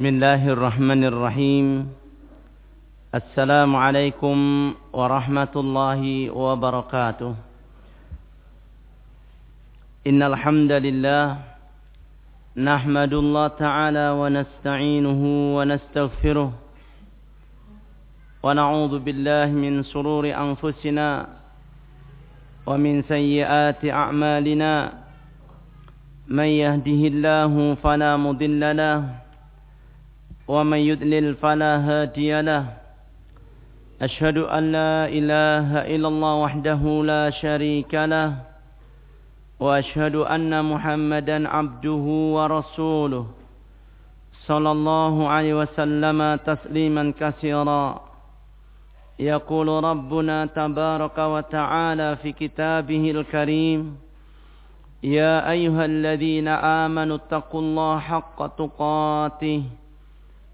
بسم الله الرحمن الرحيم. السلام عليكم ورحمة الله وبركاته. إن الحمد لله نحمد الله تعالى ونستعينه ونستغفره ونعوذ بالله من شرور أنفسنا ومن سيئات أعمالنا. من يهده الله فلا مضل له ومن يضلل فلا هادي له. أشهد أن لا إله إلا الله وحده لا شريك له. وأشهد أن محمدا عبده ورسوله صلى الله عليه وسلم تسليما كثيرا. يقول ربنا تبارك وتعالى في كتابه الكريم يا أيها الذين آمنوا اتقوا الله حق تقاته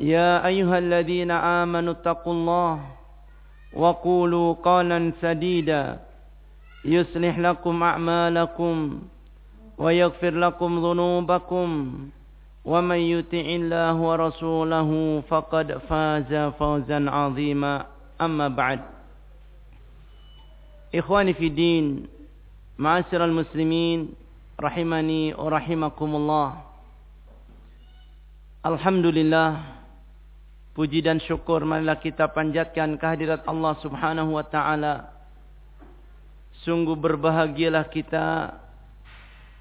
يا أيها الذين آمنوا اتقوا الله وقولوا قولا سديدا. يصلح لكم أعمالكم ويغفر لكم ذنوبكم. ومن يطع الله ورسوله فقد فاز فوزا عظيما. أما بعد. إخواني في الدين معاشر المسلمين رحمني ورحمكم الله. Alhamdulillah Puji dan syukur marilah kita panjatkan kehadirat Allah subhanahu wa ta'ala. Sungguh berbahagialah kita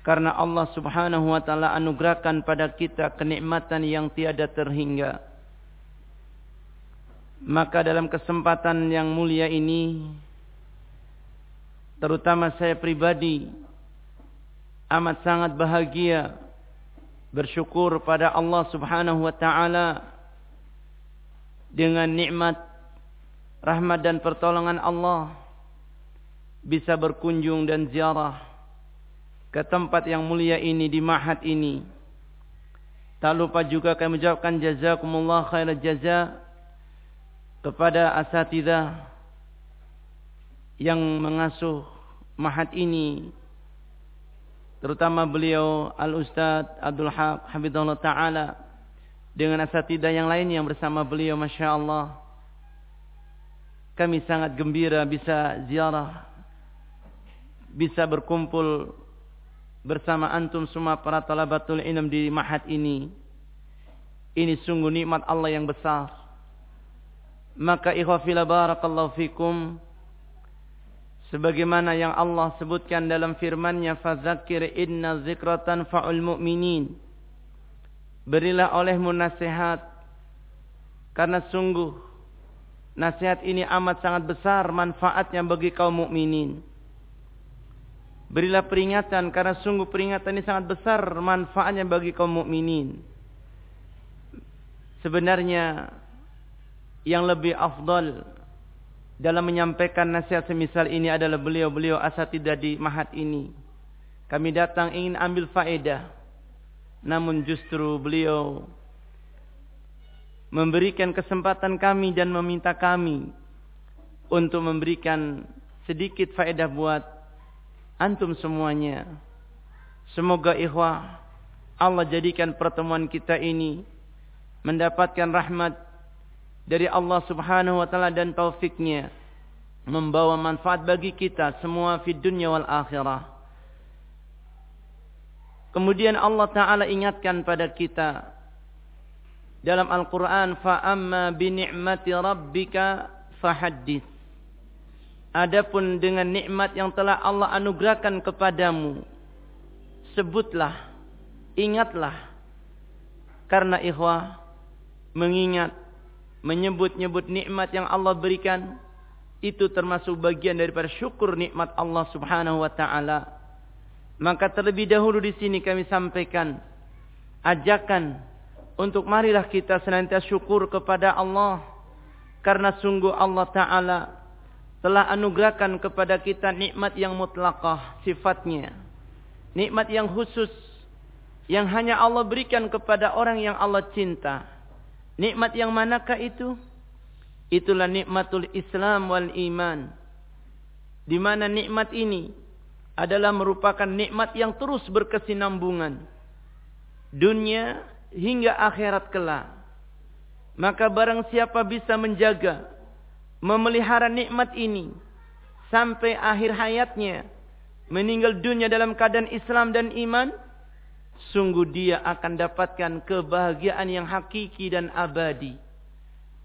karena Allah subhanahu wa ta'ala anugerahkan pada kita kenikmatan yang tiada terhingga. Maka dalam kesempatan yang mulia ini, terutama saya pribadi, amat sangat bahagia bersyukur pada Allah subhanahu wa ta'ala dengan nikmat rahmat dan pertolongan Allah bisa berkunjung dan ziarah ke tempat yang mulia ini di mahat ini. Tak lupa juga kami mengucapkan jazakumullah khairat jaza kepada asatidah yang mengasuh mahat ini terutama beliau Al-Ustaz Abdul Haq Habibullah Ta'ala dengan asatidah yang lain yang bersama beliau Masya Allah. Kami sangat gembira bisa ziarah bisa berkumpul bersama antum semua para talabatul ilm di mahat ini. Ini sungguh nikmat Allah yang besar. Maka ikhwafila barakallahu fikum sebagaimana yang Allah sebutkan dalam firman-Nya fadzakir inna zikratan fa'ul mu'minin Berilah olehmu nasihat. Karena sungguh nasihat ini amat sangat besar manfaatnya bagi kaum mukminin. Berilah peringatan karena sungguh peringatan ini sangat besar manfaatnya bagi kaum mukminin. Sebenarnya yang lebih afdal dalam menyampaikan nasihat semisal ini adalah beliau-beliau asatidah di mahat ini. Kami datang ingin ambil faedah namun justru beliau memberikan kesempatan kami dan meminta kami untuk memberikan sedikit faedah buat antum semuanya. Semoga ikhwah Allah jadikan pertemuan kita ini mendapatkan rahmat dari Allah Subhanahu wa taala dan taufiknya membawa manfaat bagi kita semua di dunia wal akhirah. Kemudian Allah Ta'ala ingatkan pada kita dalam Al-Quran فَأَمَّا بِنِعْمَةِ رَبِّكَ فَحَدِّث Adapun dengan nikmat yang telah Allah anugerahkan kepadamu sebutlah ingatlah karena ikhwah mengingat menyebut-nyebut nikmat yang Allah berikan itu termasuk bagian daripada syukur nikmat Allah Subhanahu wa taala maka terlebih dahulu di sini kami sampaikan ajakan untuk marilah kita senantiasa syukur kepada Allah karena sungguh Allah taala telah anugerahkan kepada kita nikmat yang mutlakah sifatnya. Nikmat yang khusus yang hanya Allah berikan kepada orang yang Allah cinta. Nikmat yang manakah itu? Itulah nikmatul Islam wal iman. Di mana nikmat ini adalah merupakan nikmat yang terus berkesinambungan. Dunia hingga akhirat kelak. Maka barang siapa bisa menjaga memelihara nikmat ini sampai akhir hayatnya meninggal dunia dalam keadaan Islam dan iman sungguh dia akan dapatkan kebahagiaan yang hakiki dan abadi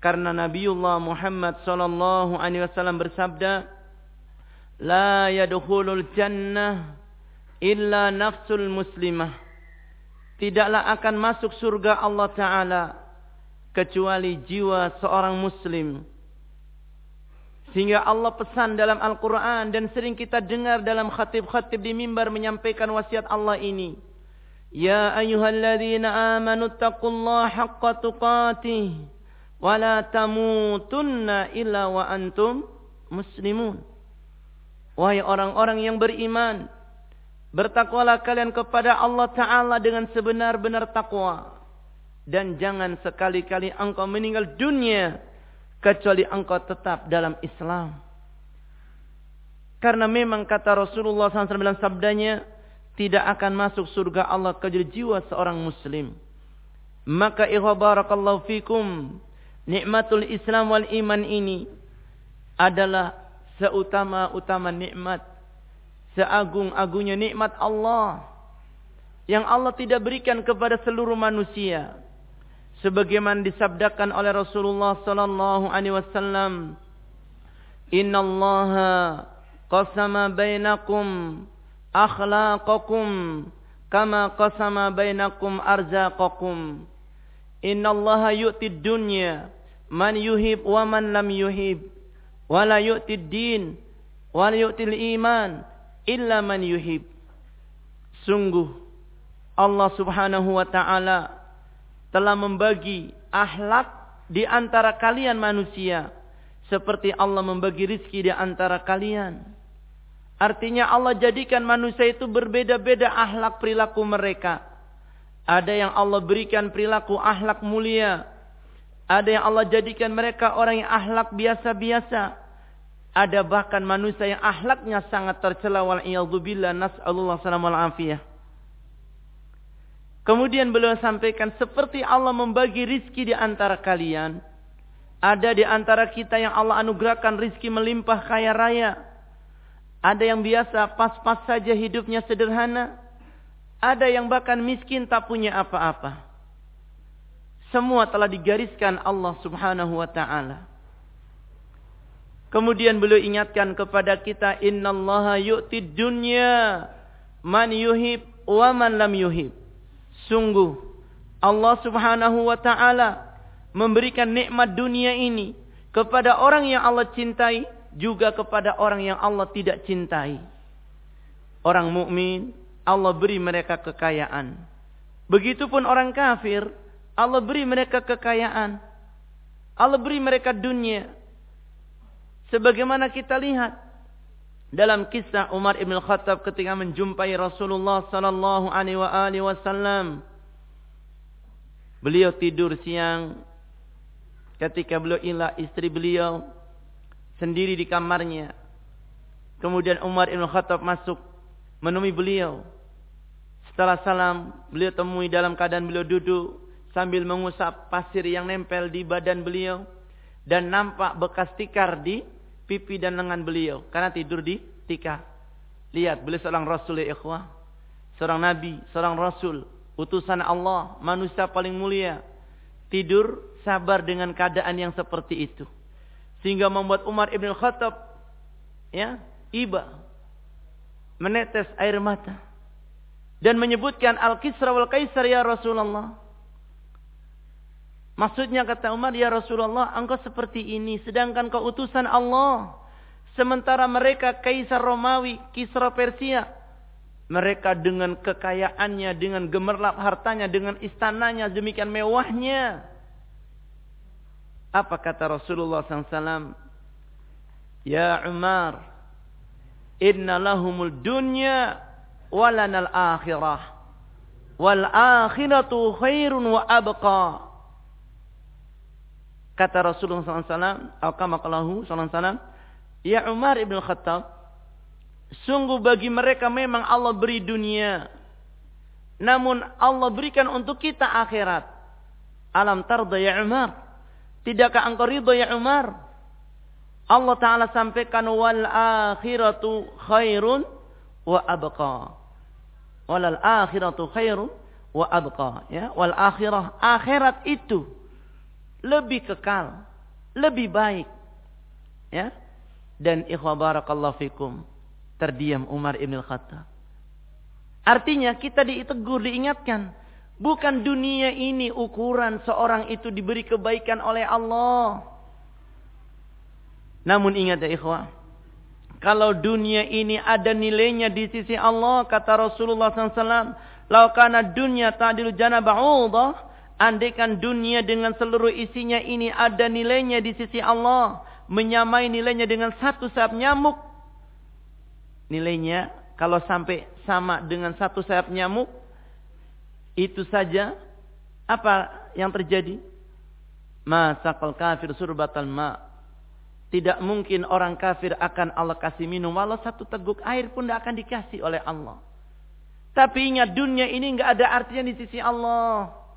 karena Nabiullah Muhammad sallallahu alaihi wasallam bersabda la yadkhulul jannah illa nafsul muslimah tidaklah akan masuk surga Allah taala kecuali jiwa seorang muslim Sehingga Allah pesan dalam Al-Quran dan sering kita dengar dalam khatib-khatib di mimbar menyampaikan wasiat Allah ini. Ya ayyuhalladzina amanu taqullaha haqqa tuqatih wa la tamutunna illa wa antum muslimun. Wahai orang-orang yang beriman, bertakwalah kalian kepada Allah Ta'ala dengan sebenar-benar takwa. Dan jangan sekali-kali engkau meninggal dunia kecuali engkau tetap dalam Islam. Karena memang kata Rasulullah SAW dalam sabdanya, tidak akan masuk surga Allah kecuali jiwa seorang muslim. Maka ihwa barakallahu fikum, nikmatul Islam wal iman ini adalah seutama-utama nikmat, seagung-agungnya nikmat Allah. Yang Allah tidak berikan kepada seluruh manusia. Sebagaimana disabdakan oleh Rasulullah sallallahu alaihi wasallam. Innallaha qasama bainakum akhlaqakum kama qasama bainakum arzaqakum innallaha yu'ti dunya man yuhib wa man lam yuhib wa la yu'ti din wa la yu'ti iman illa man yuhib sungguh Allah Subhanahu wa taala telah membagi ahlak di antara kalian manusia seperti Allah membagi rizki di antara kalian. Artinya Allah jadikan manusia itu berbeda-beda ahlak perilaku mereka. Ada yang Allah berikan perilaku ahlak mulia. Ada yang Allah jadikan mereka orang yang ahlak biasa-biasa. Ada bahkan manusia yang ahlaknya sangat tercela wal iyadzubillah nas'alullah salam wal afiyah. Kemudian beliau sampaikan seperti Allah membagi rizki di antara kalian. Ada di antara kita yang Allah anugerahkan rizki melimpah kaya raya. Ada yang biasa pas-pas saja hidupnya sederhana. Ada yang bahkan miskin tak punya apa-apa. Semua telah digariskan Allah subhanahu wa ta'ala. Kemudian beliau ingatkan kepada kita. Inna allaha yu'ti dunya man yuhib wa man lam yuhib. Sungguh Allah subhanahu wa ta'ala memberikan nikmat dunia ini kepada orang yang Allah cintai juga kepada orang yang Allah tidak cintai. Orang mukmin Allah beri mereka kekayaan. Begitupun orang kafir Allah beri mereka kekayaan. Allah beri mereka dunia. Sebagaimana kita lihat dalam kisah Umar ibn Khattab ketika menjumpai Rasulullah sallallahu alaihi wasallam Beliau tidur siang ketika beliau ilah istri beliau sendiri di kamarnya. Kemudian Umar Ibn Khattab masuk menemui beliau. Setelah salam, beliau temui dalam keadaan beliau duduk sambil mengusap pasir yang nempel di badan beliau dan nampak bekas tikar di pipi dan lengan beliau karena tidur di tikar. Lihat, beliau seorang rasul ya ikhwah. Seorang nabi, seorang rasul utusan Allah, manusia paling mulia, tidur sabar dengan keadaan yang seperti itu. Sehingga membuat Umar Ibn Khattab ya, iba menetes air mata dan menyebutkan Al-Kisra wal Kaisar ya Rasulullah. Maksudnya kata Umar, ya Rasulullah, engkau seperti ini, sedangkan kau utusan Allah. Sementara mereka Kaisar Romawi, Kisra Persia, Mereka dengan kekayaannya, dengan gemerlap hartanya, dengan istananya, demikian mewahnya. Apa kata Rasulullah SAW? Ya Umar, inna lahumul dunya walanal akhirah. Wal akhiratu khairun wa abqa. Kata Rasulullah SAW, kama SAW, Ya Umar ibn Khattab, Sungguh bagi mereka memang Allah beri dunia. Namun Allah berikan untuk kita akhirat. Alam tarda ya Umar. Tidakkah engkau ridho ya Umar? Allah Ta'ala sampaikan wal akhiratu khairun wa abqa. Wal akhiratu khairun wa abqa. Ya, wal akhirah. Akhirat itu lebih kekal. Lebih baik. Ya. Dan ikhwa barakallahu fikum Terdiam Umar ibn Khattab. Artinya kita ditegur, diingatkan. Bukan dunia ini ukuran seorang itu diberi kebaikan oleh Allah. Namun ingat ya ikhwah. Kalau dunia ini ada nilainya di sisi Allah. Kata Rasulullah SAW. Laukana dunia ta'dilu jana ba'udah. Andaikan dunia dengan seluruh isinya ini ada nilainya di sisi Allah. Menyamai nilainya dengan satu sayap nyamuk nilainya kalau sampai sama dengan satu sayap nyamuk itu saja apa yang terjadi? Masakal kafir surbatal ma. Tidak mungkin orang kafir akan Allah kasih minum walau satu teguk air pun tidak akan dikasih oleh Allah. Tapi ingat dunia ini nggak ada artinya di sisi Allah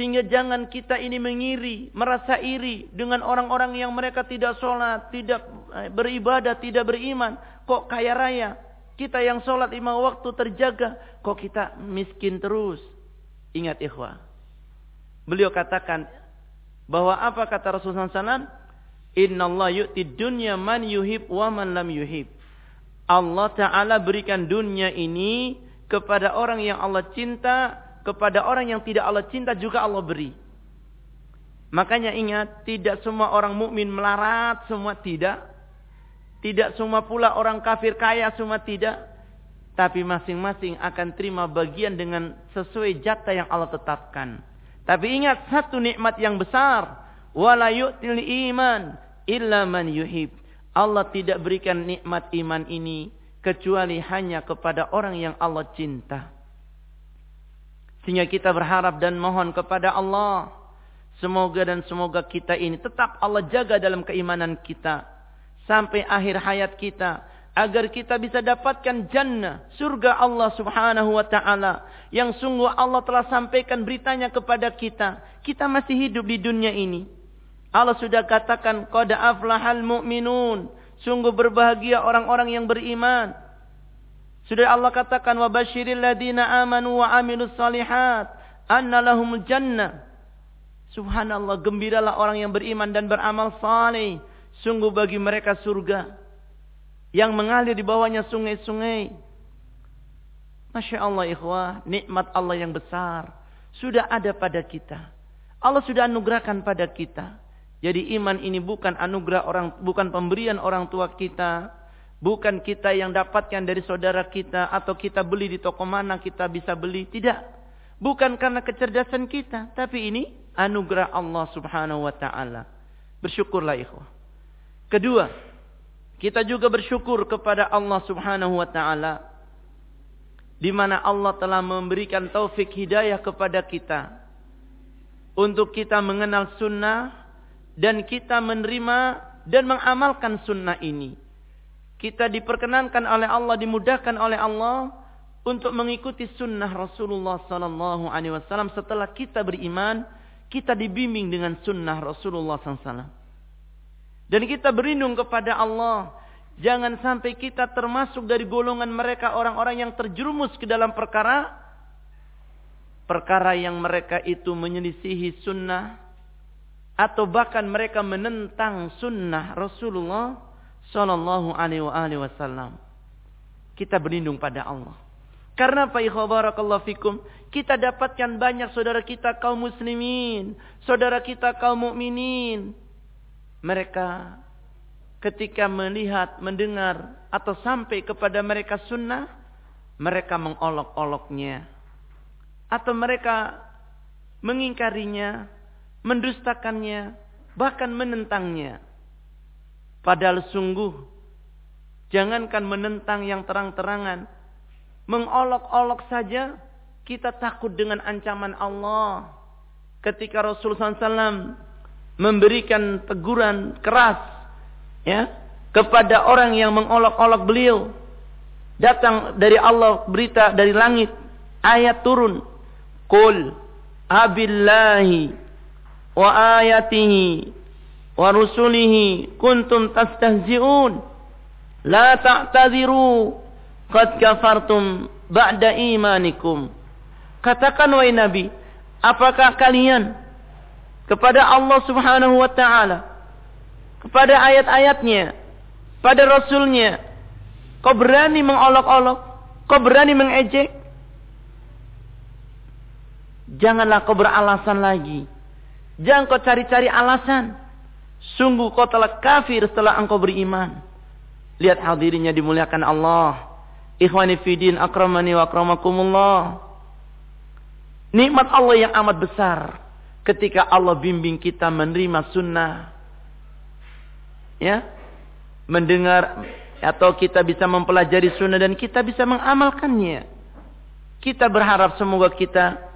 sehingga jangan kita ini mengiri, merasa iri dengan orang-orang yang mereka tidak sholat, tidak eh, beribadah, tidak beriman. Kok kaya raya? Kita yang sholat lima waktu terjaga. Kok kita miskin terus? Ingat ikhwah. Beliau katakan bahwa apa kata Rasulullah SAW? Inna Allah yu'ti dunya man yuhib wa man lam yuhib. Allah Ta'ala berikan dunia ini kepada orang yang Allah cinta kepada orang yang tidak Allah cinta juga Allah beri. Makanya ingat, tidak semua orang mukmin melarat, semua tidak. Tidak semua pula orang kafir kaya, semua tidak. Tapi masing-masing akan terima bagian dengan sesuai jatah yang Allah tetapkan. Tapi ingat satu nikmat yang besar. Wala yu'til iman illa man yuhib. Allah tidak berikan nikmat iman ini kecuali hanya kepada orang yang Allah cinta. Sehingga kita berharap dan mohon kepada Allah. Semoga dan semoga kita ini tetap Allah jaga dalam keimanan kita. Sampai akhir hayat kita. Agar kita bisa dapatkan jannah. Surga Allah subhanahu wa ta'ala. Yang sungguh Allah telah sampaikan beritanya kepada kita. Kita masih hidup di dunia ini. Allah sudah katakan. Qad aflahal mu'minun. Sungguh berbahagia orang-orang yang beriman. Sudah Allah katakan wa basyiril ladina amanu wa amilus salihat anna lahumul jannah. Subhanallah, gembiralah orang yang beriman dan beramal saleh. Sungguh bagi mereka surga yang mengalir di bawahnya sungai-sungai. Masya Allah ikhwah, nikmat Allah yang besar sudah ada pada kita. Allah sudah anugerahkan pada kita. Jadi iman ini bukan anugerah orang, bukan pemberian orang tua kita, Bukan kita yang dapatkan dari saudara kita atau kita beli di toko mana kita bisa beli. Tidak. Bukan karena kecerdasan kita. Tapi ini anugerah Allah subhanahu wa ta'ala. Bersyukurlah ikhwah. Kedua. Kita juga bersyukur kepada Allah subhanahu wa ta'ala. Di mana Allah telah memberikan taufik hidayah kepada kita. Untuk kita mengenal sunnah. Dan kita menerima dan mengamalkan sunnah ini kita diperkenankan oleh Allah, dimudahkan oleh Allah untuk mengikuti sunnah Rasulullah sallallahu alaihi wasallam setelah kita beriman, kita dibimbing dengan sunnah Rasulullah sallallahu Dan kita berlindung kepada Allah, jangan sampai kita termasuk dari golongan mereka orang-orang yang terjerumus ke dalam perkara perkara yang mereka itu menyelisihi sunnah atau bahkan mereka menentang sunnah Rasulullah Sallallahu alaihi wasallam. Kita berlindung pada Allah. Karena barakallahu fikum? Kita dapatkan banyak saudara kita kaum muslimin, saudara kita kaum mukminin. Mereka ketika melihat, mendengar atau sampai kepada mereka sunnah, mereka mengolok-oloknya atau mereka mengingkarinya, mendustakannya, bahkan menentangnya. Padahal sungguh jangankan menentang yang terang-terangan, mengolok-olok saja kita takut dengan ancaman Allah. Ketika Rasulullah SAW memberikan teguran keras ya kepada orang yang mengolok-olok beliau, datang dari Allah berita dari langit, ayat turun, Qul abillahi wa ayatihi wa rusulihi kuntum tastahzi'un. La ta'tadiru qad kafartum ba'da imanikum. Katakan wahai nabi apakah kalian kepada Allah Subhanahu wa taala kepada ayat-ayatnya pada rasulnya kau berani mengolok-olok kau berani mengejek? Janganlah kau beralasan lagi. Jangan kau cari-cari alasan Sungguh kau telah kafir setelah engkau beriman. Lihat hadirinnya dimuliakan Allah. Ikhwani fidin akramani wa akramakumullah. Nikmat Allah yang amat besar. Ketika Allah bimbing kita menerima sunnah. Ya. Mendengar atau kita bisa mempelajari sunnah dan kita bisa mengamalkannya. Kita berharap semoga kita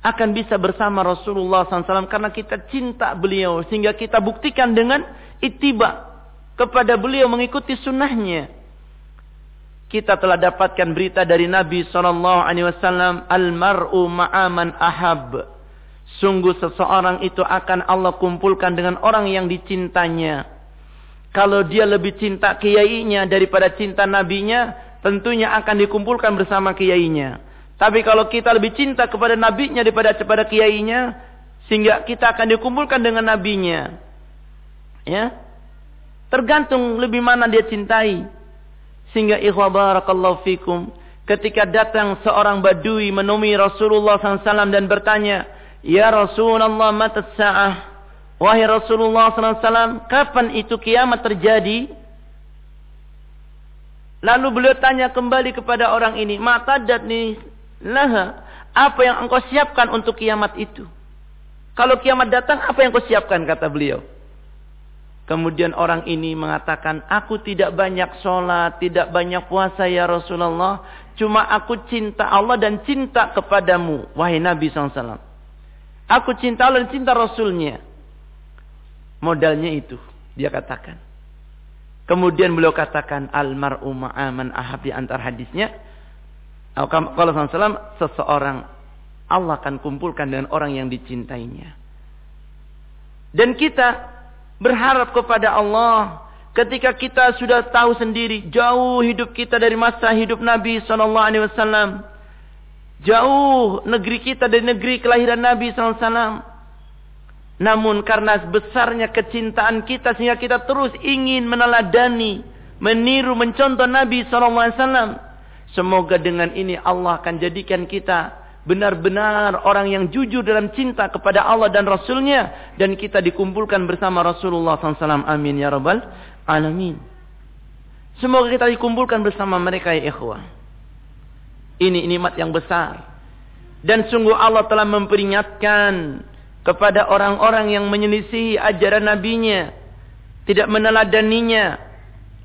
akan bisa bersama Rasulullah SAW karena kita cinta beliau sehingga kita buktikan dengan itiba kepada beliau mengikuti sunnahnya. Kita telah dapatkan berita dari Nabi Sallallahu Alaihi Wasallam, almaru ma'aman ahab. Sungguh seseorang itu akan Allah kumpulkan dengan orang yang dicintanya. Kalau dia lebih cinta kiainya daripada cinta nabinya, tentunya akan dikumpulkan bersama kiainya. Tapi kalau kita lebih cinta kepada nabinya daripada kepada kiainya, sehingga kita akan dikumpulkan dengan nabinya. Ya. Tergantung lebih mana dia cintai. Sehingga ikhwa barakallahu fikum. Ketika datang seorang badui menemui Rasulullah SAW dan bertanya, Ya Rasulullah mata sa'ah. Wahai Rasulullah SAW, kapan itu kiamat terjadi? Lalu beliau tanya kembali kepada orang ini, mata dat nih laha apa yang engkau siapkan untuk kiamat itu. Kalau kiamat datang, apa yang engkau siapkan, kata beliau. Kemudian orang ini mengatakan, aku tidak banyak sholat, tidak banyak puasa ya Rasulullah. Cuma aku cinta Allah dan cinta kepadamu, wahai Nabi SAW. Aku cinta Allah dan cinta Rasulnya. Modalnya itu, dia katakan. Kemudian beliau katakan, Al-mar'u ma'aman ahab antar hadisnya. Kalau SAW, seseorang Allah akan kumpulkan dengan orang yang dicintainya. Dan kita berharap kepada Allah ketika kita sudah tahu sendiri jauh hidup kita dari masa hidup Nabi Sallallahu Alaihi Wasallam, jauh negeri kita dari negeri kelahiran Nabi Sallallahu Alaihi Wasallam. Namun karena besarnya kecintaan kita sehingga kita terus ingin meneladani, meniru, mencontoh Nabi Sallallahu Alaihi Wasallam Semoga dengan ini Allah akan jadikan kita benar-benar orang yang jujur dalam cinta kepada Allah dan Rasulnya. Dan kita dikumpulkan bersama Rasulullah SAW. Amin ya Rabbal Alamin. Semoga kita dikumpulkan bersama mereka ya ikhwah. Ini nikmat yang besar. Dan sungguh Allah telah memperingatkan kepada orang-orang yang menyelisihi ajaran nabinya. Tidak meneladaninya.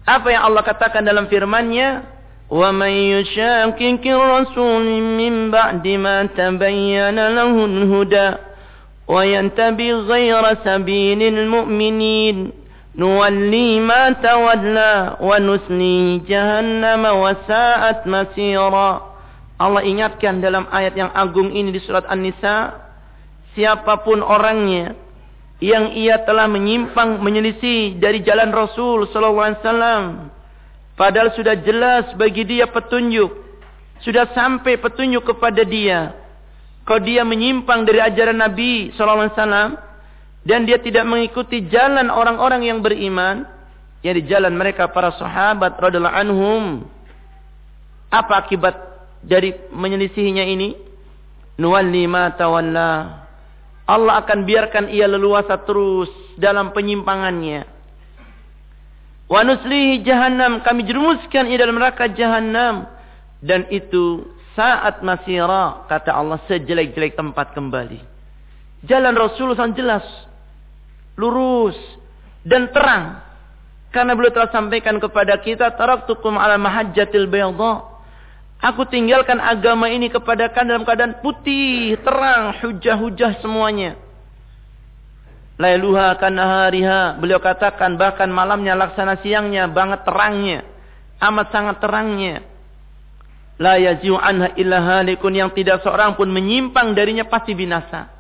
Apa yang Allah katakan dalam firman-Nya? ومن يشاكك الرسول من بعد ما تبين له الهدى وينتبه غير سبيل المؤمنين نولي ما تولى ونسليه جهنم وساءت مسيرا Allah ingatkan dalam ayat yang agung ini di surat An-Nisa siapapun orangnya yang ia telah menyimpang menyelisih dari jalan Rasul sallallahu alaihi wasallam Padahal sudah jelas bagi dia petunjuk. Sudah sampai petunjuk kepada dia. Kalau dia menyimpang dari ajaran Nabi SAW. Dan dia tidak mengikuti jalan orang-orang yang beriman. Yang di jalan mereka para sahabat radhiallahu anhum. Apa akibat dari menyelisihinya ini? Nuwalli ma tawalla. Allah akan biarkan ia leluasa terus dalam penyimpangannya. Wa nuslihi jahannam. Kami jerumuskan ia dalam neraka jahannam. Dan itu saat masira kata Allah sejelek-jelek tempat kembali. Jalan Rasulullah SAW jelas, lurus dan terang. Karena beliau telah sampaikan kepada kita, taraktukum ala mahajjatil bayadha. Aku tinggalkan agama ini kepada kalian dalam keadaan putih, terang, hujah-hujah semuanya. Lailuha kanahariha. Beliau katakan bahkan malamnya laksana siangnya banget terangnya. Amat sangat terangnya. La yazi'u anha illa halikun yang tidak seorang pun menyimpang darinya pasti binasa.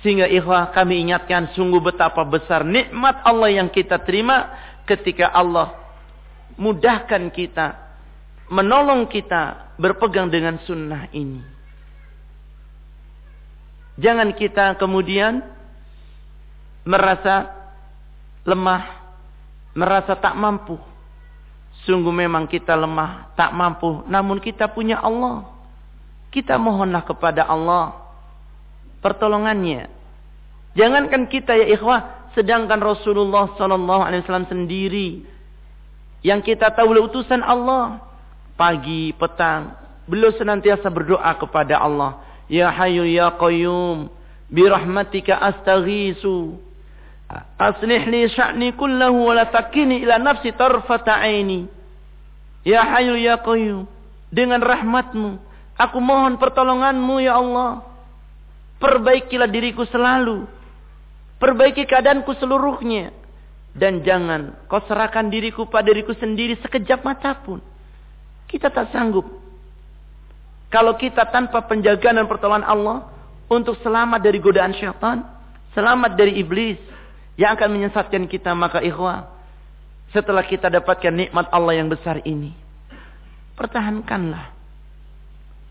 Sehingga ikhwah kami ingatkan sungguh betapa besar nikmat Allah yang kita terima ketika Allah mudahkan kita, menolong kita berpegang dengan sunnah ini. Jangan kita kemudian merasa lemah, merasa tak mampu. Sungguh memang kita lemah, tak mampu, namun kita punya Allah. Kita mohonlah kepada Allah pertolongannya. Jangankan kita ya ikhwah, sedangkan Rasulullah sallallahu alaihi wasallam sendiri yang kita tahu oleh utusan Allah pagi, petang, beliau senantiasa berdoa kepada Allah, Ya Hayyu Ya Qayyum, bi rahmatika astaghisu Aslih li sya'ni kullahu wa la takini ila nafsi tarfata aini. Ya Hayyu ya Qayyum, dengan rahmatmu, aku mohon pertolonganmu ya Allah. Perbaikilah diriku selalu. Perbaiki keadaanku seluruhnya. Dan jangan kau serahkan diriku pada diriku sendiri sekejap mata pun. Kita tak sanggup. Kalau kita tanpa penjagaan dan pertolongan Allah untuk selamat dari godaan syaitan, selamat dari iblis, yang akan menyesatkan kita maka ikhwah setelah kita dapatkan nikmat Allah yang besar ini pertahankanlah.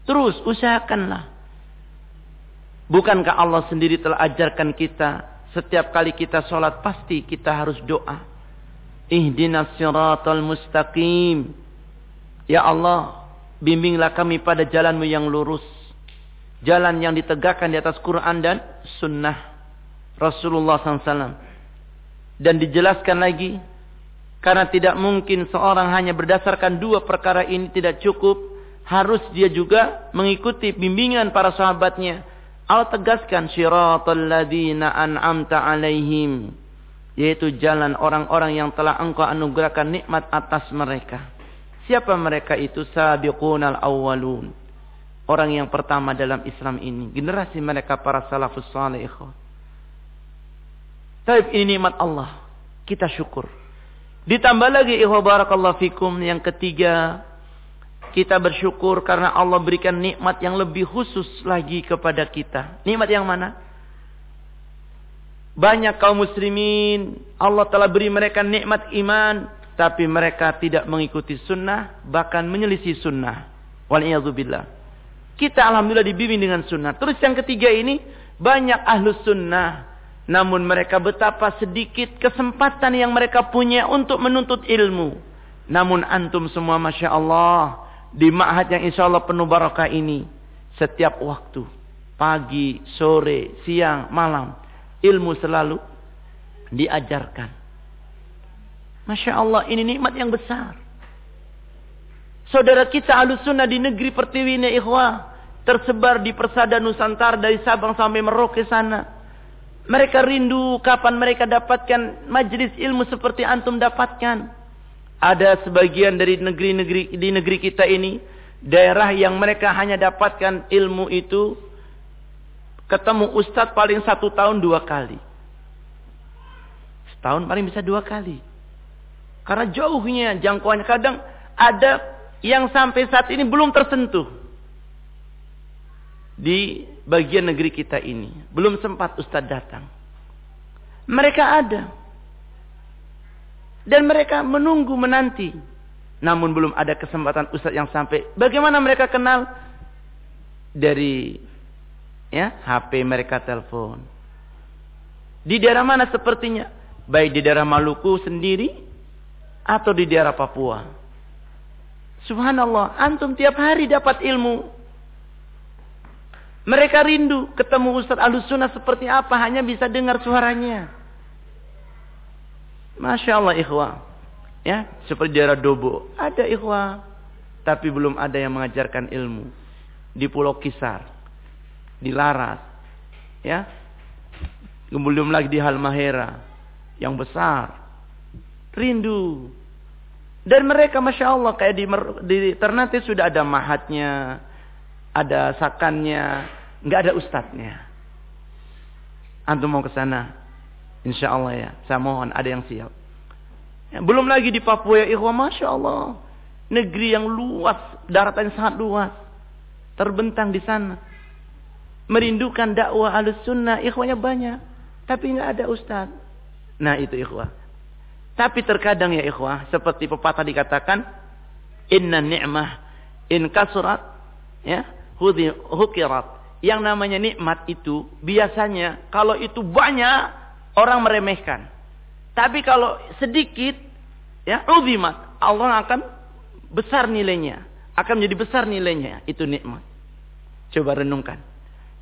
Terus usahakanlah. Bukankah Allah sendiri telah ajarkan kita setiap kali kita sholat pasti kita harus doa. Ihdinas siratal mustaqim. Ya Allah bimbinglah kami pada jalanmu yang lurus. Jalan yang ditegakkan di atas Quran dan sunnah Rasulullah SAW dan dijelaskan lagi karena tidak mungkin seorang hanya berdasarkan dua perkara ini tidak cukup harus dia juga mengikuti bimbingan para sahabatnya. Allah tegaskan syiratal ladzina an'amta alaihim yaitu jalan orang-orang yang telah engkau anugerahkan nikmat atas mereka. Siapa mereka itu? Sabiqunal awwalun. Orang yang pertama dalam Islam ini. Generasi mereka para salafus saleh tapi ini nikmat Allah. Kita syukur. Ditambah lagi ihwa barakallahu fikum yang ketiga. Kita bersyukur karena Allah berikan nikmat yang lebih khusus lagi kepada kita. Nikmat yang mana? Banyak kaum muslimin Allah telah beri mereka nikmat iman. Tapi mereka tidak mengikuti sunnah. Bahkan menyelisih sunnah. Waliyahzubillah. Kita alhamdulillah dibimbing dengan sunnah. Terus yang ketiga ini. Banyak ahlus sunnah namun mereka betapa sedikit kesempatan yang mereka punya untuk menuntut ilmu. Namun antum semua Masya Allah. Di ma'had yang insya Allah penuh barakah ini. Setiap waktu. Pagi, sore, siang, malam. Ilmu selalu diajarkan. Masya Allah ini nikmat yang besar. Saudara kita alusunah di negeri Pertiwi ini ikhwah. Tersebar di persada Nusantara dari Sabang sampai Merauke sana mereka rindu kapan mereka dapatkan majlis ilmu seperti antum dapatkan. Ada sebagian dari negeri-negeri di negeri kita ini daerah yang mereka hanya dapatkan ilmu itu ketemu ustadz paling satu tahun dua kali. Setahun paling bisa dua kali. Karena jauhnya jangkauannya kadang ada yang sampai saat ini belum tersentuh di bagian negeri kita ini. Belum sempat Ustadz datang. Mereka ada. Dan mereka menunggu menanti. Namun belum ada kesempatan Ustadz yang sampai. Bagaimana mereka kenal? Dari ya HP mereka telepon. Di daerah mana sepertinya? Baik di daerah Maluku sendiri atau di daerah Papua. Subhanallah, antum tiap hari dapat ilmu mereka rindu ketemu Ustaz Alusuna seperti apa. Hanya bisa dengar suaranya. Masya Allah ikhwah. Ya, seperti daerah Dobo. Ada ikhwah. Tapi belum ada yang mengajarkan ilmu. Di Pulau Kisar. Di Laras. Ya. Belum lagi di Halmahera. Yang besar. Rindu. Dan mereka Masya Allah kayak di, di Ternate sudah ada mahatnya. Ada sakannya. nggak ada ustadznya. Antum mau ke sana. Insya Allah ya. Saya mohon ada yang siap. Ya, belum lagi di Papua ya ikhwah. Masya Allah. Negeri yang luas. Daratan yang sangat luas. Terbentang di sana. Merindukan dakwah alus sunnah. Ikhwanya banyak. Tapi nggak ada ustaz. Nah itu ikhwah. Tapi terkadang ya ikhwah. Seperti pepatah dikatakan. Inna ni'mah in kasurat. Ya. Hukirat. Yang namanya nikmat itu. Biasanya kalau itu banyak. Orang meremehkan. Tapi kalau sedikit, ya uzimat, Allah akan besar nilainya, akan menjadi besar nilainya. Itu nikmat. Coba renungkan.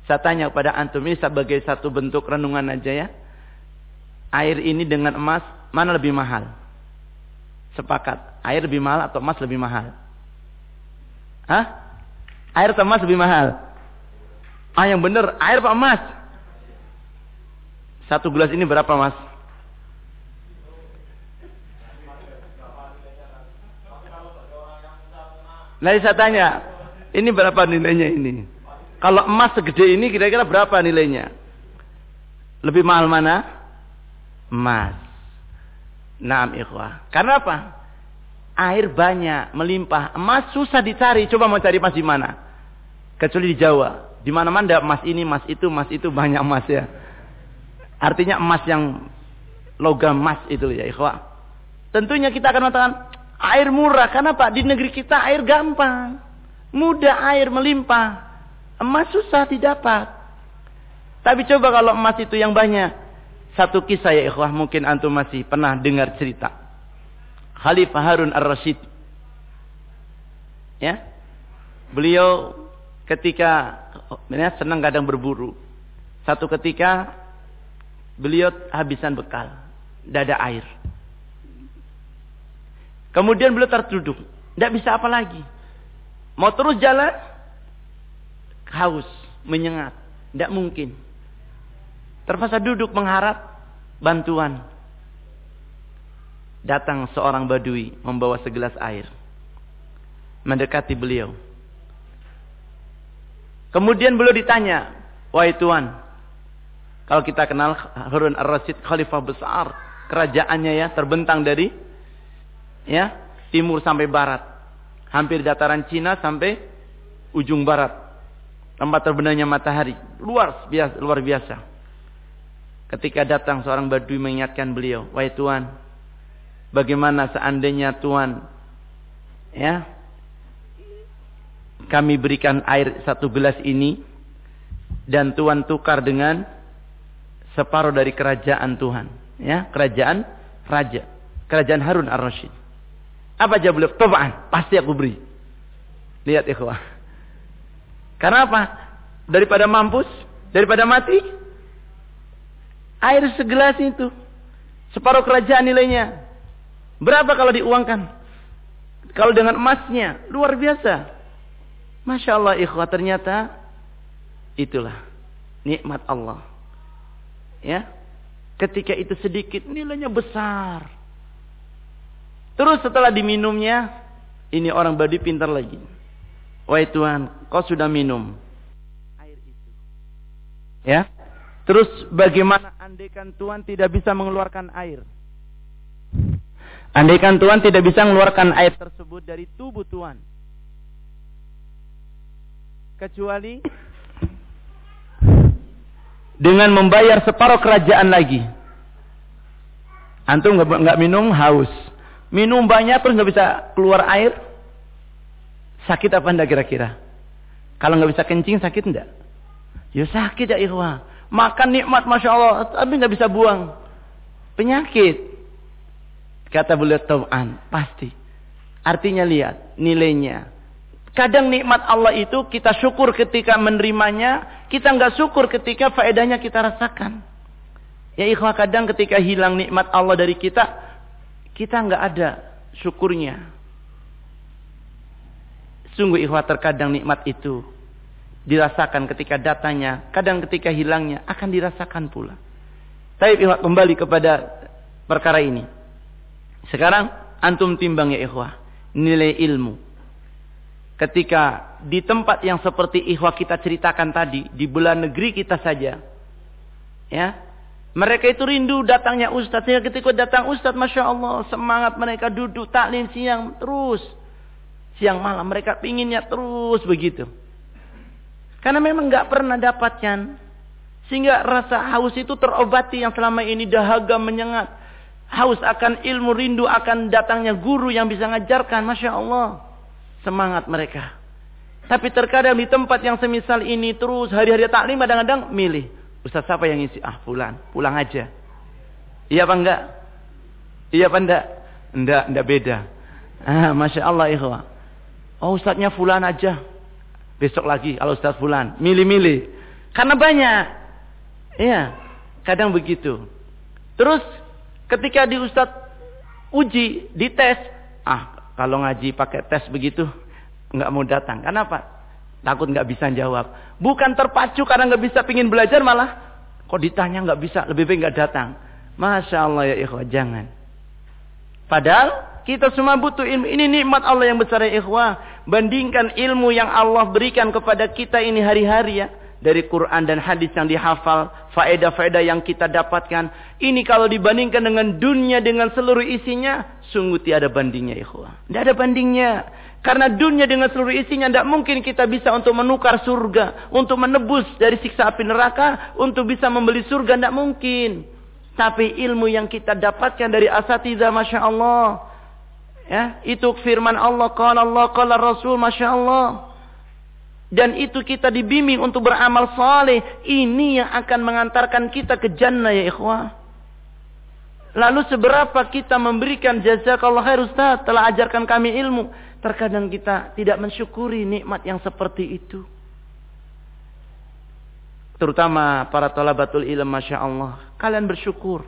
Saya tanya kepada antum ini sebagai satu bentuk renungan aja ya. Air ini dengan emas mana lebih mahal? Sepakat. Air lebih mahal atau emas lebih mahal? Hah? Air emas lebih mahal? Ah yang benar, air apa emas? Satu gelas ini berapa mas? Nah saya tanya, ini berapa nilainya ini? Kalau emas segede ini kira-kira berapa nilainya? Lebih mahal mana? Emas. Naam ikhwah. Karena apa? Air banyak, melimpah. Emas susah dicari. Coba mau cari emas di mana? Kecuali di Jawa. Di mana-mana emas ini, emas itu, emas itu banyak emas ya. Artinya emas yang logam emas itu ya ikhwah. Tentunya kita akan mengatakan, Air murah. Kenapa? Di negeri kita air gampang. Mudah air melimpah. Emas susah didapat. Tapi coba kalau emas itu yang banyak. Satu kisah ya ikhwah. Mungkin antum masih pernah dengar cerita. Khalifah Harun ar-Rashid. Ya. Beliau ketika ya, senang kadang berburu. Satu ketika beliau habisan bekal. Tidak ada air. Kemudian beliau terduduk. Tidak bisa apa lagi. Mau terus jalan. Haus. Menyengat. Tidak mungkin. Terpaksa duduk mengharap bantuan. Datang seorang badui membawa segelas air. Mendekati beliau. Kemudian beliau ditanya. Wahai Tuhan. Kalau kita kenal Harun ar-Rasyid khalifah besar. Kerajaannya ya terbentang dari ya timur sampai barat hampir dataran Cina sampai ujung barat tempat terbenamnya matahari luar biasa luar biasa ketika datang seorang badui mengingatkan beliau wahai Tuhan bagaimana seandainya Tuhan ya kami berikan air satu gelas ini dan Tuhan tukar dengan separuh dari kerajaan Tuhan ya kerajaan raja kerajaan Harun ar-Rasyid apa jawab beliau? Tab'an, pasti aku beri. Lihat ikhwah. Karena apa? Daripada mampus, daripada mati, air segelas itu separuh kerajaan nilainya. Berapa kalau diuangkan? Kalau dengan emasnya, luar biasa. Masya Allah ikhwah ternyata itulah nikmat Allah. Ya, ketika itu sedikit nilainya besar. Terus setelah diminumnya, ini orang badi pintar lagi. Wahai Tuhan, kau sudah minum air itu. Ya. Terus bagaimana andaikan Tuhan tidak bisa mengeluarkan air? Andaikan Tuhan tidak bisa mengeluarkan air tersebut dari tubuh Tuhan. Kecuali dengan membayar separuh kerajaan lagi. Antum nggak minum haus. Minum banyak terus nggak bisa keluar air. Sakit apa enggak kira-kira? Kalau nggak bisa kencing sakit enggak? Ya sakit ya ikhwah. Makan nikmat Masya Allah. Tapi nggak bisa buang. Penyakit. Kata beliau Tau'an. Pasti. Artinya lihat nilainya. Kadang nikmat Allah itu kita syukur ketika menerimanya. Kita nggak syukur ketika faedahnya kita rasakan. Ya ikhwah kadang ketika hilang nikmat Allah dari kita kita nggak ada syukurnya. Sungguh ikhwah terkadang nikmat itu dirasakan ketika datanya, kadang ketika hilangnya akan dirasakan pula. Tapi ikhwah kembali kepada perkara ini. Sekarang antum timbang ya ikhwah, nilai ilmu. Ketika di tempat yang seperti ikhwah kita ceritakan tadi, di bulan negeri kita saja, ya, mereka itu rindu datangnya ustaz. Sehingga ketika datang ustaz, masya Allah, semangat mereka duduk taklim siang terus, siang malam mereka pinginnya terus begitu. Karena memang nggak pernah dapatkan, sehingga rasa haus itu terobati yang selama ini dahaga menyengat haus akan ilmu, rindu akan datangnya guru yang bisa ngajarkan. Masya Allah. Semangat mereka. Tapi terkadang di tempat yang semisal ini terus hari-hari taklim kadang-kadang milih. Ustaz siapa yang isi? Ah pulang. Pulang aja. Iya apa enggak? Iya apa enggak? Enggak, enggak beda. Ah, Masya Allah ikhwah. Oh ustaznya fulan aja. Besok lagi kalau ustaz fulan. Milih-milih. Karena banyak. Iya. Kadang begitu. Terus Ketika di uji, dites, ah kalau ngaji pakai tes begitu nggak mau datang. Kenapa? Takut nggak bisa jawab. Bukan terpacu karena nggak bisa pingin belajar malah kok ditanya nggak bisa lebih baik nggak datang. Masya Allah ya ikhwah jangan. Padahal kita semua butuh ilmu. Ini nikmat Allah yang besar ya ikhwah. Bandingkan ilmu yang Allah berikan kepada kita ini hari-hari ya dari Quran dan hadis yang dihafal, faedah-faedah yang kita dapatkan. Ini kalau dibandingkan dengan dunia dengan seluruh isinya, sungguh tiada bandingnya ikhwah. Tidak ada bandingnya. Karena dunia dengan seluruh isinya tidak mungkin kita bisa untuk menukar surga, untuk menebus dari siksa api neraka, untuk bisa membeli surga tidak mungkin. Tapi ilmu yang kita dapatkan dari asatidah Masya Allah. Ya, itu firman Allah, qala Allah, qala Rasul, Masya Allah dan itu kita dibimbing untuk beramal saleh, ini yang akan mengantarkan kita ke jannah ya ikhwah. Lalu seberapa kita memberikan jazakallah khair Ustaz telah ajarkan kami ilmu. Terkadang kita tidak mensyukuri nikmat yang seperti itu. Terutama para talabatul ilm Masya Allah. Kalian bersyukur.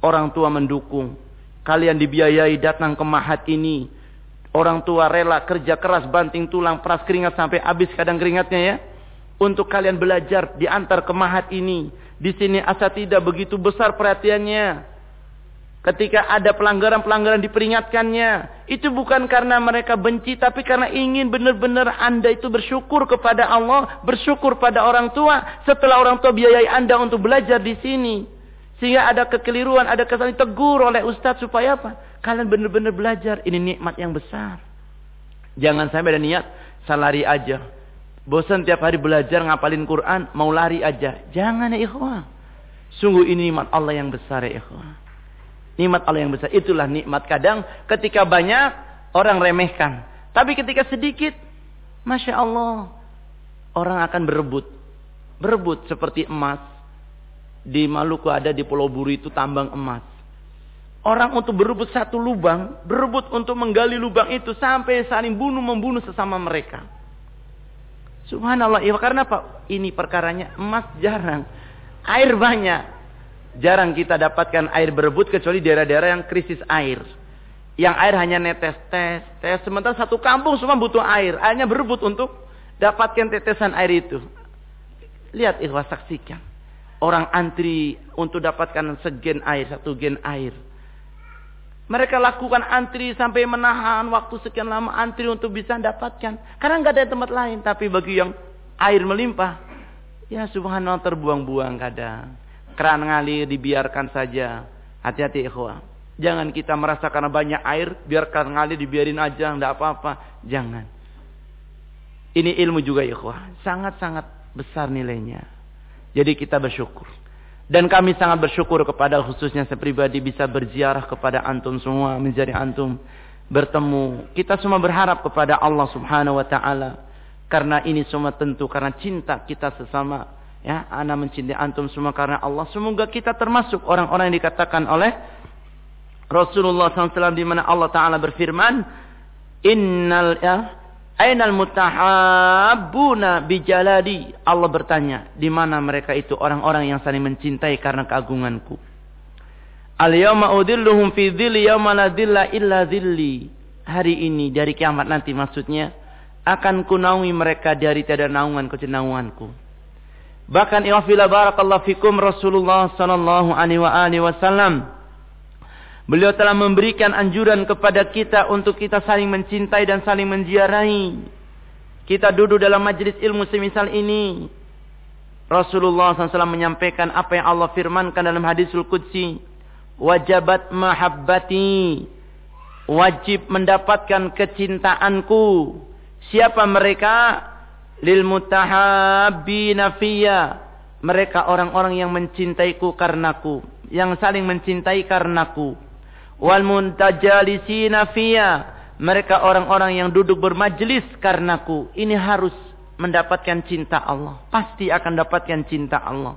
Orang tua mendukung. Kalian dibiayai datang ke mahat ini Orang tua rela kerja keras banting tulang peras keringat sampai habis kadang keringatnya ya. Untuk kalian belajar diantar ke mahat ini. Di sini asa tidak begitu besar perhatiannya. Ketika ada pelanggaran-pelanggaran diperingatkannya. Itu bukan karena mereka benci. Tapi karena ingin benar-benar anda itu bersyukur kepada Allah. Bersyukur pada orang tua. Setelah orang tua biayai anda untuk belajar di sini. Sehingga ada kekeliruan, ada kesalahan tegur oleh ustadz supaya apa? Kalian benar-benar belajar. Ini nikmat yang besar. Jangan sampai ada niat, saya lari aja. Bosan tiap hari belajar ngapalin Quran, mau lari aja. Jangan ya ikhwah. Sungguh ini nikmat Allah yang besar ya ikhwah. Nikmat Allah yang besar. Itulah nikmat kadang ketika banyak orang remehkan. Tapi ketika sedikit, Masya Allah. Orang akan berebut. Berebut seperti emas. Di Maluku ada di Pulau Buru itu tambang emas. Orang untuk berebut satu lubang, berebut untuk menggali lubang itu sampai saling bunuh membunuh sesama mereka. Subhanallah, ya karena apa? Ini perkaranya emas jarang, air banyak. Jarang kita dapatkan air berebut kecuali daerah-daerah yang krisis air. Yang air hanya netes, tes, tes. Sementara satu kampung semua butuh air. Airnya berebut untuk dapatkan tetesan air itu. Lihat ikhwas saksikan. Orang antri untuk dapatkan segen air, satu gen air. Mereka lakukan antri sampai menahan waktu sekian lama antri untuk bisa dapatkan. Karena nggak ada tempat lain. Tapi bagi yang air melimpah, ya subhanallah terbuang-buang kadang. Keran ngalir dibiarkan saja. Hati-hati ikhwah. Jangan kita merasa karena banyak air, biarkan ngalir dibiarin aja, nggak apa-apa. Jangan. Ini ilmu juga ikhwah. Sangat-sangat besar nilainya. Jadi kita bersyukur. Dan kami sangat bersyukur kepada khususnya saya pribadi bisa berziarah kepada antum semua, menjadi antum bertemu. Kita semua berharap kepada Allah Subhanahu wa taala karena ini semua tentu karena cinta kita sesama. Ya, ana mencintai antum semua karena Allah. Semoga kita termasuk orang-orang yang dikatakan oleh Rasulullah SAW di mana Allah Taala berfirman, Innal ya, Ainal mutahabbuna bijaladi. Allah bertanya, di mana mereka itu orang-orang yang saling mencintai karena keagunganku. Al-yawma udilluhum fi dhilli yawma la dhilla illa dhilli. Hari ini dari kiamat nanti maksudnya akan kunaungi mereka dari tiada naungan kecenauanku. Bahkan iwafila barakallahu fikum Rasulullah sallallahu alaihi wa alihi wasallam Beliau telah memberikan anjuran kepada kita untuk kita saling mencintai dan saling menziarahi. Kita duduk dalam majlis ilmu semisal ini. Rasulullah SAW menyampaikan apa yang Allah firmankan dalam hadisul Qudsi. Wajabat mahabbati. Wajib mendapatkan kecintaanku. Siapa mereka? Lil mutahabbina. Mereka orang-orang yang mencintaiku karenaku. Yang saling mencintai karenaku wal muntajalisina fiyya mereka orang-orang yang duduk bermajlis karenaku. Ini harus mendapatkan cinta Allah. Pasti akan dapatkan cinta Allah.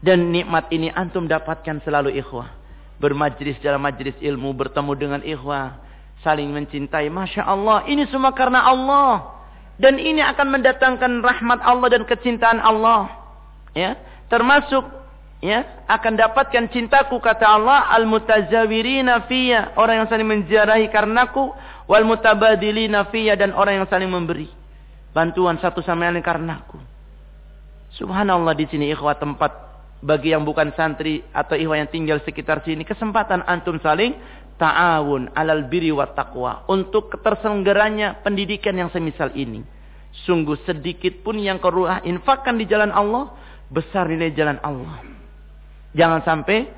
Dan nikmat ini antum dapatkan selalu ikhwah. Bermajlis dalam majlis ilmu bertemu dengan ikhwah. Saling mencintai. Masya Allah ini semua karena Allah. Dan ini akan mendatangkan rahmat Allah dan kecintaan Allah. Ya termasuk ya akan dapatkan cintaku kata Allah al mutazawirina fiyya orang yang saling menziarahi karenaku wal mutabadilina fiyya dan orang yang saling memberi bantuan satu sama lain karenaku. Subhanallah di sini ikhwah tempat bagi yang bukan santri atau ikhwah yang tinggal sekitar sini kesempatan antum saling ta'awun alal biri wa taqwa untuk ketersenggeranya pendidikan yang semisal ini. Sungguh sedikit pun yang kau infakkan di jalan Allah besar nilai jalan Allah Jangan sampai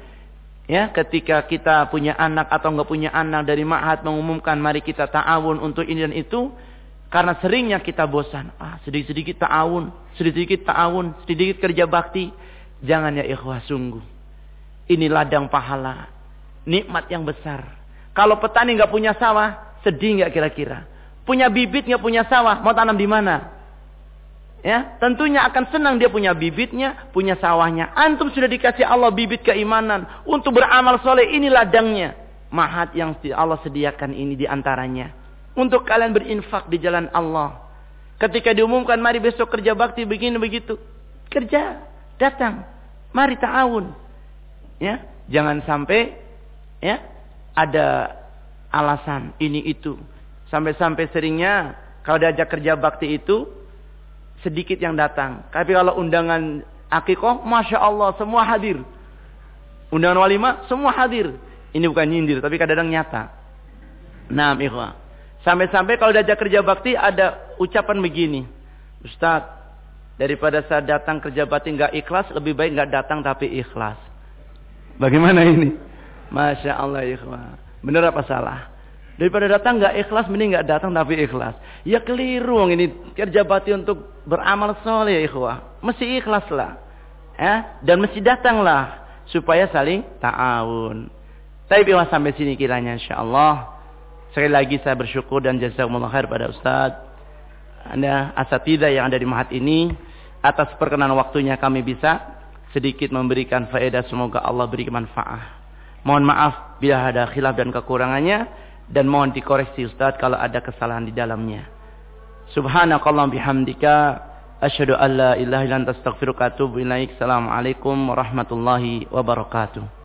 ya ketika kita punya anak atau enggak punya anak dari ma'had mengumumkan mari kita ta'awun untuk ini dan itu karena seringnya kita bosan. Ah, sedikit-sedikit ta'awun, sedikit-sedikit ta'awun, sedikit kerja bakti. Jangan ya ikhwah sungguh. Ini ladang pahala. Nikmat yang besar. Kalau petani enggak punya sawah, sedih enggak kira-kira? Punya bibit enggak punya sawah, mau tanam di mana? Ya, tentunya akan senang dia punya bibitnya, punya sawahnya. Antum sudah dikasih Allah bibit keimanan untuk beramal soleh. Ini ladangnya. Mahat yang Allah sediakan ini di antaranya. Untuk kalian berinfak di jalan Allah. Ketika diumumkan, mari besok kerja bakti begini begitu. Kerja, datang. Mari ta'awun. Ya, jangan sampai ya ada alasan ini itu. Sampai-sampai seringnya kalau diajak kerja bakti itu sedikit yang datang. Tapi kalau undangan akikoh, Masya Allah, semua hadir. Undangan walimah, semua hadir. Ini bukan nyindir, tapi kadang-kadang nyata. Nah, ikhwah. Sampai-sampai kalau diajak kerja bakti, ada ucapan begini. Ustaz, daripada saya datang kerja bakti nggak ikhlas, lebih baik nggak datang tapi ikhlas. Bagaimana ini? Masya Allah, ikhwah. Benar apa salah? Daripada datang nggak ikhlas, mending nggak datang tapi ikhlas. Ya keliru ini kerja bakti untuk beramal soleh ikhwah. Mesti ikhlas lah. Ya, dan mesti datanglah supaya saling ta'awun. Tapi biar sampai sini kiranya insyaallah. Sekali lagi saya bersyukur dan jazakumullah khair pada Ustaz. Anda asatidah yang ada di Mahat ini atas perkenan waktunya kami bisa sedikit memberikan faedah semoga Allah beri manfaat. Mohon maaf bila ada khilaf dan kekurangannya dan mohon dikoreksi Ustaz kalau ada kesalahan di dalamnya. Subhanakallah bihamdika asyhadu an la ilaha illa anta astaghfiruka wa atubu ilaik. Assalamualaikum warahmatullahi wabarakatuh.